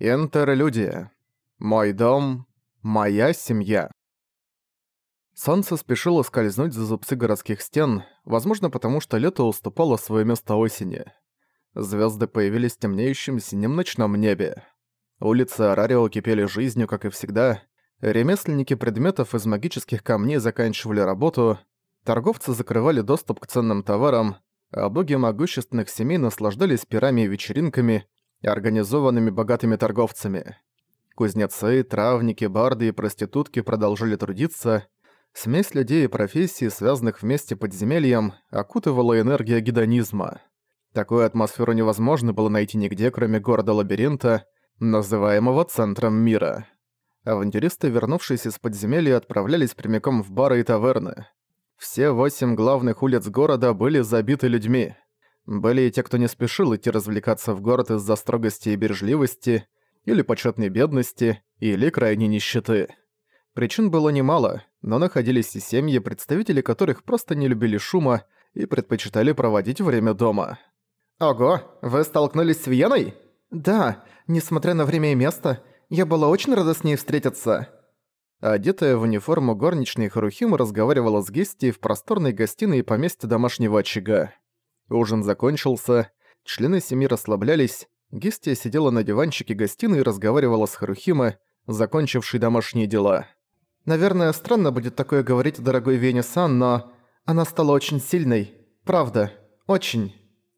Интерлюдия. Мой дом. Моя семья. Солнце спешило скользнуть за зубцы городских стен, возможно потому, что лето уступало свое место осени. Звезды появились в темнеющем синем ночном небе. Улицы Арарио кипели жизнью, как и всегда. Ремесленники предметов из магических камней заканчивали работу, торговцы закрывали доступ к ценным товарам, а боги могущественных семей наслаждались пирами и вечеринками, организованными богатыми торговцами. Кузнецы, травники, барды и проститутки продолжили трудиться. Смесь людей и профессий, связанных вместе подземельем, окутывала энергия гедонизма. Такую атмосферу невозможно было найти нигде, кроме города-лабиринта, называемого центром мира. Авантюристы, вернувшись из подземелья, отправлялись прямиком в бары и таверны. Все восемь главных улиц города были забиты людьми. Были и те, кто не спешил идти развлекаться в город из-за строгости и бережливости, или почетной бедности, или крайней нищеты. Причин было немало, но находились и семьи, представители которых просто не любили шума и предпочитали проводить время дома. «Ого, вы столкнулись с Вьеной?» «Да, несмотря на время и место, я была очень рада с ней встретиться». Одетая в униформу горничной Харухима разговаривала с Гести в просторной гостиной поместья домашнего очага. Ужин закончился, члены семьи расслаблялись, Гестия сидела на диванчике гостиной и разговаривала с Харухима, закончившей домашние дела. «Наверное, странно будет такое говорить дорогой Вене-сан, но она стала очень сильной. Правда, очень».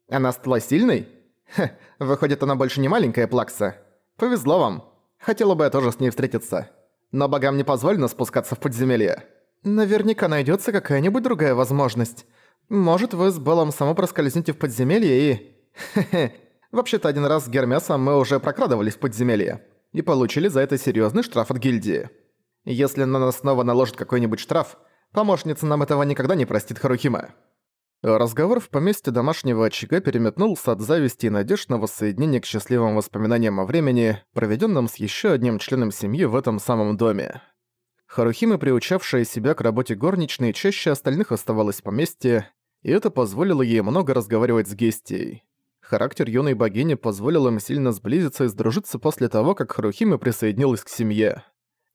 «Она стала сильной? Хе, выходит, она больше не маленькая плакса. Повезло вам. Хотела бы я тоже с ней встретиться. Но богам не позволено спускаться в подземелье». «Наверняка найдется какая-нибудь другая возможность. Может, вы с Беллом само проскользнете в подземелье и... Вообще-то один раз с Гермесом мы уже прокрадывались в подземелье. И получили за это серьезный штраф от гильдии. Если на нас снова наложат какой-нибудь штраф, помощница нам этого никогда не простит Харухима. Разговор в поместье домашнего очага переметнулся от зависти и надежд на воссоединение к счастливым воспоминаниям о времени, проведенном с еще одним членом семьи в этом самом доме. Харухима, приучавшая себя к работе горничной, чаще остальных оставалась в поместье, и это позволило ей много разговаривать с Гестией. Характер юной богини позволил им сильно сблизиться и сдружиться после того, как Харухима присоединилась к семье.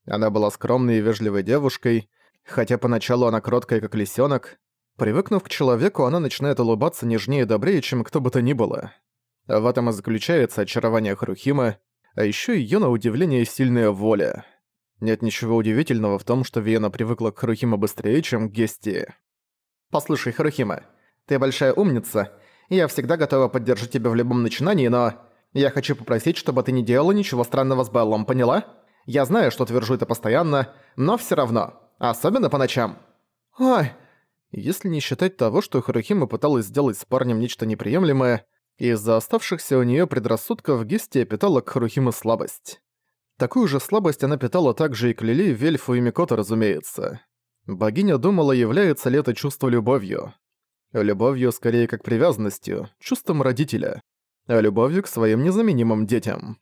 Она была скромной и вежливой девушкой, хотя поначалу она кроткая как лисенок. Привыкнув к человеку, она начинает улыбаться нежнее и добрее, чем кто бы то ни было. В этом и заключается очарование Харухима, а еще ее на удивление сильная воля. Нет ничего удивительного в том, что Виена привыкла к Харухима быстрее, чем к Гестии. «Послушай, Харухима, ты большая умница, и я всегда готова поддержать тебя в любом начинании, но... Я хочу попросить, чтобы ты не делала ничего странного с Беллом, поняла? Я знаю, что твержу это постоянно, но все равно. Особенно по ночам». «Ой...» Если не считать того, что Харухима пыталась сделать с парнем нечто неприемлемое, из-за оставшихся у нее предрассудков Гестия питала к Харухиме слабость. Такую же слабость она питала также и к Лили, Вельфу и Микото, разумеется. Богиня думала, является ли это чувство любовью. Любовью скорее как привязанностью, чувством родителя, а любовью к своим незаменимым детям.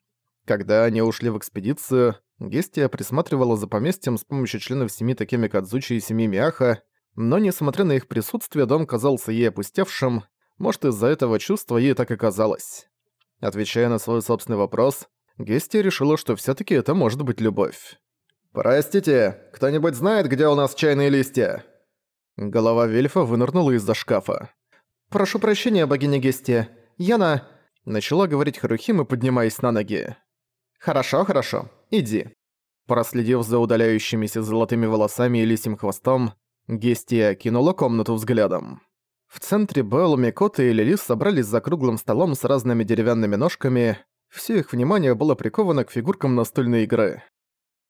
Когда они ушли в экспедицию, Гестия присматривала за поместьем с помощью членов семьи такими Кадзучи и семьи Миаха, но несмотря на их присутствие, дом казался ей опустевшим, может из-за этого чувства ей так и казалось. Отвечая на свой собственный вопрос, Гестия решила, что все таки это может быть любовь. «Простите, кто-нибудь знает, где у нас чайные листья?» Голова Вельфа вынырнула из-за шкафа. «Прошу прощения, богиня Гестия. Я на...» Начала говорить Харухима, поднимаясь на ноги. «Хорошо, хорошо. Иди». Проследив за удаляющимися золотыми волосами и лисим хвостом, Гестия кинула комнату взглядом. В центре Белл, Микота и Лилис собрались за круглым столом с разными деревянными ножками. Все их внимание было приковано к фигуркам настольной игры.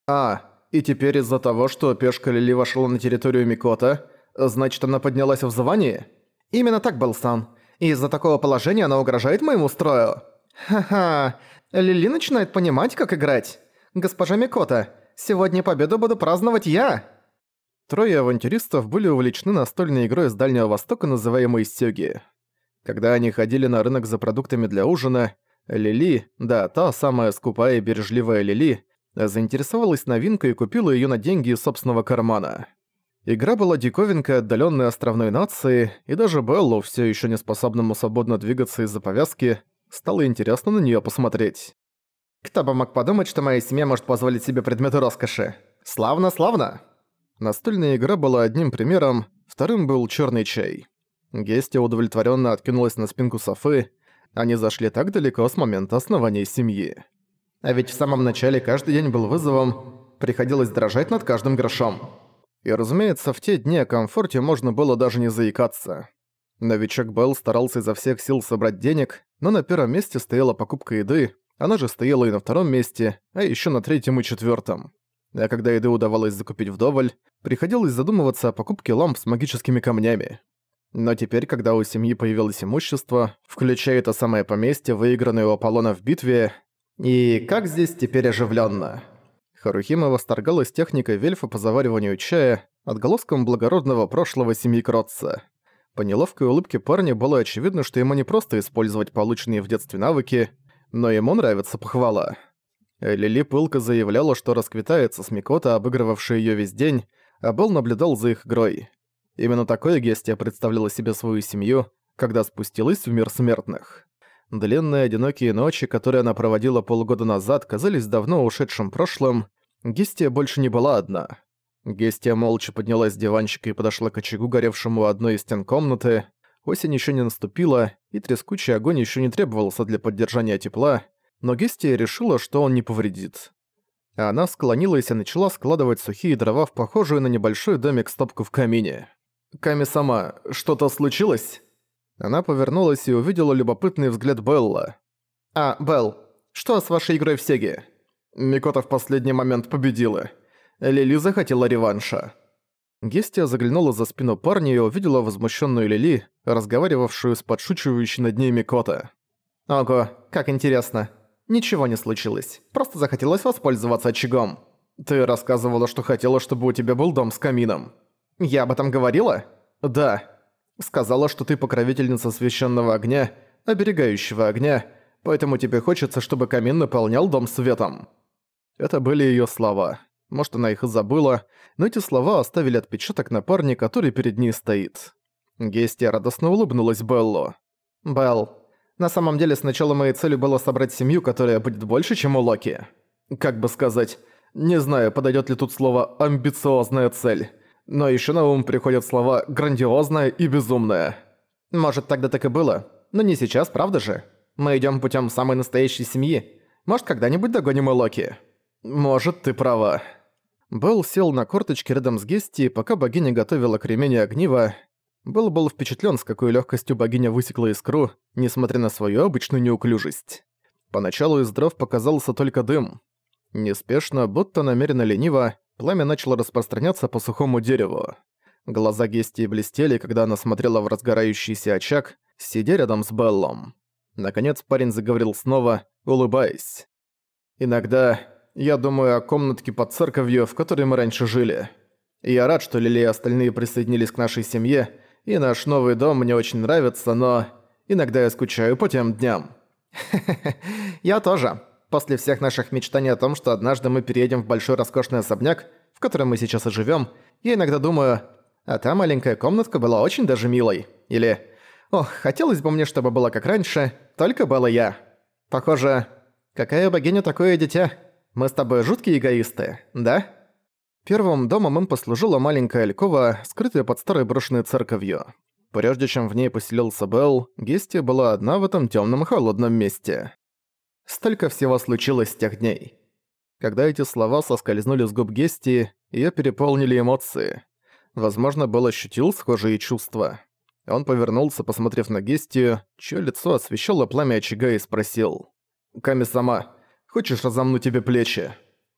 «А, и теперь из-за того, что пешка Лили вошла на территорию Микота, значит, она поднялась в звании? Именно так, Белсан. И из-за такого положения она угрожает моему строю. Ха-ха, Лили начинает понимать, как играть. Госпожа Микота, сегодня победу буду праздновать я. Трое авантюристов были увлечены настольной игрой с Дальнего Востока, называемой Сёги. Когда они ходили на рынок за продуктами для ужина, Лили, да, та самая скупая и бережливая Лили, заинтересовалась новинкой и купила её на деньги из собственного кармана. Игра была диковинкой отдаленной островной нации, и даже Беллу, все еще не способному свободно двигаться из-за повязки, стало интересно на нее посмотреть. Кто бы мог подумать, что моя семья может позволить себе предметы роскоши. Славно, славно!» Настольная игра была одним примером, вторым был черный чай. Гестия удовлетворенно откинулась на спинку Софы. Они зашли так далеко с момента основания семьи. А ведь в самом начале каждый день был вызовом, приходилось дрожать над каждым грошом. И разумеется, в те дни о комфорте можно было даже не заикаться. Новичок Белл старался изо всех сил собрать денег, но на первом месте стояла покупка еды, она же стояла и на втором месте, а еще на третьем и четвертом. А когда еды удавалось закупить вдоволь, приходилось задумываться о покупке ламп с магическими камнями. Но теперь, когда у семьи появилось имущество, включая это самое поместье, выигранное у Аполлона в битве, и как здесь теперь оживленно. Харухима восторгалась техникой вельфа по завариванию чая, отголоском благородного прошлого семьи Кротца. По неловкой улыбке парня было очевидно, что ему не просто использовать полученные в детстве навыки, но ему нравится похвала. Лили пылко заявляла, что расквитается с Микото, обыгрывавшей её весь день, а Белл наблюдал за их игрой. Именно такое Гестия представляла себе свою семью, когда спустилась в мир смертных. Длинные одинокие ночи, которые она проводила полгода назад, казались давно ушедшим прошлым. Гестия больше не была одна. Гестия молча поднялась с диванчика и подошла к очагу, горевшему у одной из стен комнаты. Осень еще не наступила, и трескучий огонь еще не требовался для поддержания тепла, но Гестия решила, что он не повредит. Она склонилась и начала складывать сухие дрова в похожую на небольшой домик стопку в камине. «Ками сама, что-то случилось?» Она повернулась и увидела любопытный взгляд Белла. «А, Белл, что с вашей игрой в Сеге?» Микота в последний момент победила. Лили захотела реванша. Гестия заглянула за спину парня и увидела возмущенную Лили, разговаривавшую с подшучивающей над ней Микота. «Ого, как интересно. Ничего не случилось. Просто захотелось воспользоваться очагом. Ты рассказывала, что хотела, чтобы у тебя был дом с камином». «Я об этом говорила?» «Да. Сказала, что ты покровительница священного огня, оберегающего огня, поэтому тебе хочется, чтобы камин наполнял дом светом». Это были её слова. Может, она их и забыла, но эти слова оставили отпечаток на парне, который перед ней стоит. Гестия радостно улыбнулась Беллу. «Белл, на самом деле сначала моей целью было собрать семью, которая будет больше, чем у Локи. Как бы сказать, не знаю, подойдёт ли тут слово «амбициозная цель». Но ещё на ум приходят слова «грандиозная» и «безумная». Может, тогда так и было. Но не сейчас, правда же? Мы идём путём самой настоящей семьи. Может, когда-нибудь догоним и Локи. Может, ты права. Белл сел на корточки рядом с Гести, пока богиня готовила кремень огнива. Белл был впечатлен, с какой легкостью богиня высекла искру, несмотря на свою обычную неуклюжесть. Поначалу из дров показался только дым. Неспешно, будто намеренно лениво, Пламя начало распространяться по сухому дереву. Глаза Гестии блестели, когда она смотрела в разгорающийся очаг, сидя рядом с Беллом. Наконец парень заговорил снова, улыбаясь. «Иногда я думаю о комнатке под церковью, в которой мы раньше жили. Я рад, что Лили и остальные присоединились к нашей семье, и наш новый дом мне очень нравится, но иногда я скучаю по тем дням». «Я тоже», После всех наших мечтаний о том, что однажды мы переедем в большой роскошный особняк, в котором мы сейчас и живем, я иногда думаю, а та маленькая комнатка была очень даже милой. Или «Ох, хотелось бы мне, чтобы было как раньше, только было я». Похоже, какая богиня такое дитя? Мы с тобой жуткие эгоисты, да? Первым домом им послужила маленькая алькова, скрытая под старой брошенной церковью. Прежде чем в ней поселился Белл, Гестия была одна в этом темном холодном месте. Столько всего случилось с тех дней. Когда эти слова соскользнули с губ Гести, её переполнили эмоции. Возможно, Белл ощутил схожие чувства. Он повернулся, посмотрев на Гестию, чьё лицо освещало пламя очага и спросил. «Ками-сама, хочешь разомну тебе плечи?»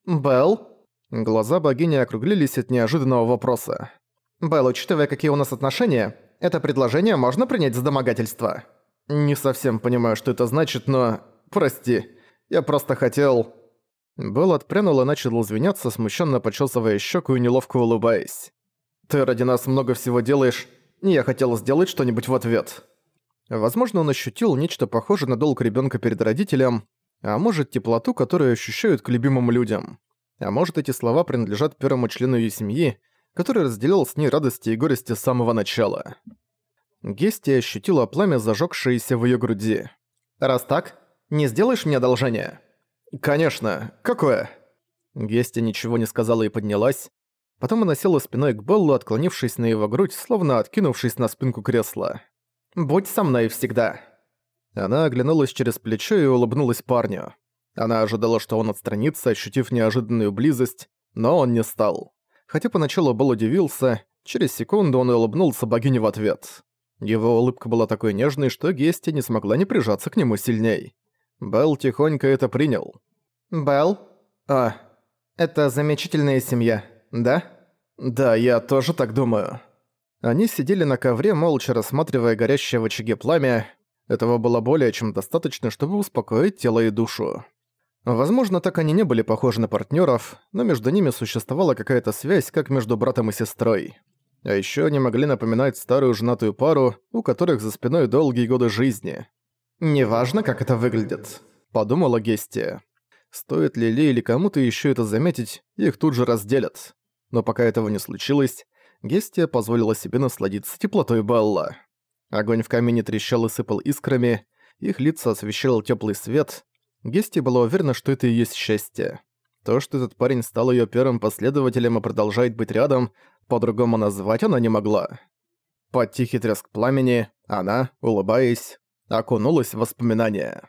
«Белл?» Глаза богини округлились от неожиданного вопроса. «Белл, учитывая, какие у нас отношения, это предложение можно принять за домогательство?» «Не совсем понимаю, что это значит, но прости. Я просто хотел...» Белл отпрянул и начал извиняться, смущенно почесывая щеку и неловко улыбаясь. «Ты ради нас много всего делаешь, и я хотел сделать что-нибудь в ответ». Возможно, он ощутил нечто похожее на долг ребенка перед родителем, а может, теплоту, которую ощущают к любимым людям. А может, эти слова принадлежат первому члену ее семьи, который разделял с ней радости и горести с самого начала. Гести ощутила пламя, зажёгшееся в ее груди. «Раз так, не сделаешь мне одолжение?» «Конечно. Какое?» Гестя ничего не сказала и поднялась. Потом она села спиной к Беллу, отклонившись на его грудь, словно откинувшись на спинку кресла. «Будь со мной всегда». Она оглянулась через плечо и улыбнулась парню. Она ожидала, что он отстранится, ощутив неожиданную близость, но он не стал. Хотя поначалу Белл удивился, через секунду он улыбнулся богине в ответ. Его улыбка была такой нежной, что Гести не смогла не прижаться к нему сильней. Белл тихонько это принял. «Белл? А, это замечательная семья, да?» «Да, я тоже так думаю». Они сидели на ковре, молча рассматривая горящее в очаге пламя. Этого было более чем достаточно, чтобы успокоить тело и душу. Возможно, так они не были похожи на партнеров, но между ними существовала какая-то связь, как между братом и сестрой. А еще они могли напоминать старую женатую пару, у которых за спиной долгие годы жизни. «Неважно, как это выглядит», — подумала Гестия. Стоит ли Ли или кому-то еще это заметить, их тут же разделят. Но пока этого не случилось, Гестия позволила себе насладиться теплотой Белла. Огонь в камине трещал и сыпал искрами, их лица освещал теплый свет. Гестия была уверена, что это и есть счастье. То, что этот парень стал ее первым последователем и продолжает быть рядом, по-другому назвать она не могла. Под тихий треск пламени она, улыбаясь, окунулась в воспоминания.